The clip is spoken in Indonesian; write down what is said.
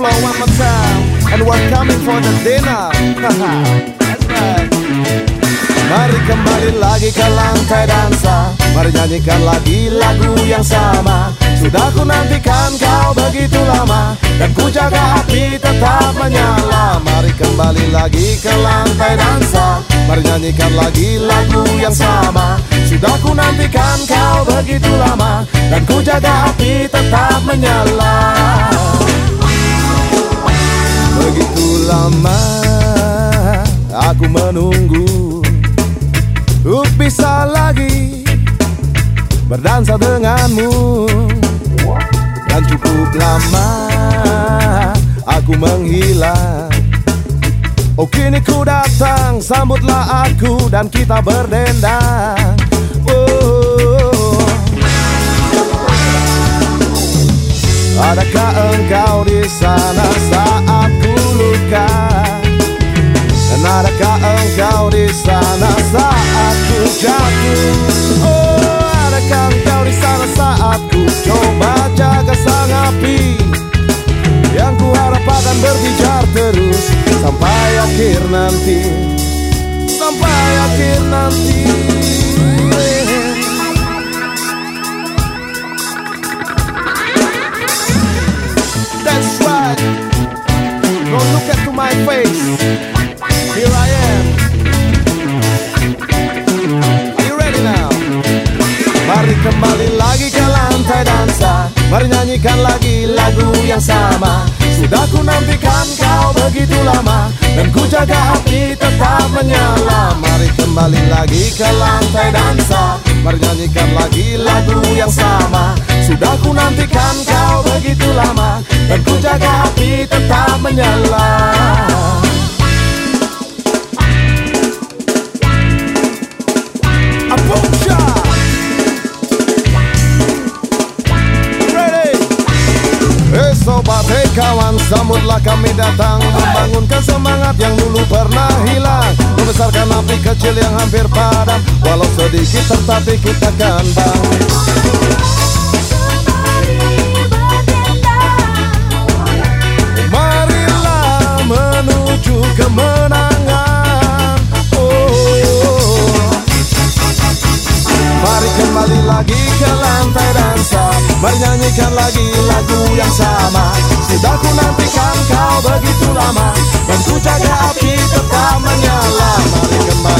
flow one more time. And we're coming for the dinner. That's right. Mari kembali lagi ke lantai dansa. Mari nyanyikan lagi lagu yang sama. Sudah ku nantikan kau begitu lama. Dan ku jaga api tetap menyala. Mari kembali lagi ke lantai dansa. Mari nyanyikan lagi lagu yang sama. Sudah ku nantikan kau begitu lama. Dan ku jaga api tetap menyala aku menunggu. Untuk bisa lagi berdansa denganmu. Dan cukup lama aku menghilang Oh kini ku datang, sambutlah aku dan kita berdendang oh. Adakah engkau di sana nanti, sampai akhir nanti. That's right. Go look into my face. Here I am. Are you ready now? Mari kembali lagi ke lantai dansa Mari nyanyikan lagi lagu yang sama Dan ku jaga api tetap menyala. Mari kembali lagi ke lantai dansa. Mari nyanyikan lagi lagu yang sama. Sudah ku nantikan kau begitu lama. Dan ku jaga api tetap menyala hei kawan, sambutlah kami datang Membangunkan semangat yang dulu pernah hilang. Membesarkan api kecil yang hampir padam. Walau sedikit tetapi kita akan bangkit Marilah menuju kemenangan. Oh. Mari kembali lagi ke lantai dansa. Mari nyanyikan lagi lagu yang sama Sudah ku nantikan kau begitu lama. Dan ku jaga api tetap menyala. Mari kembali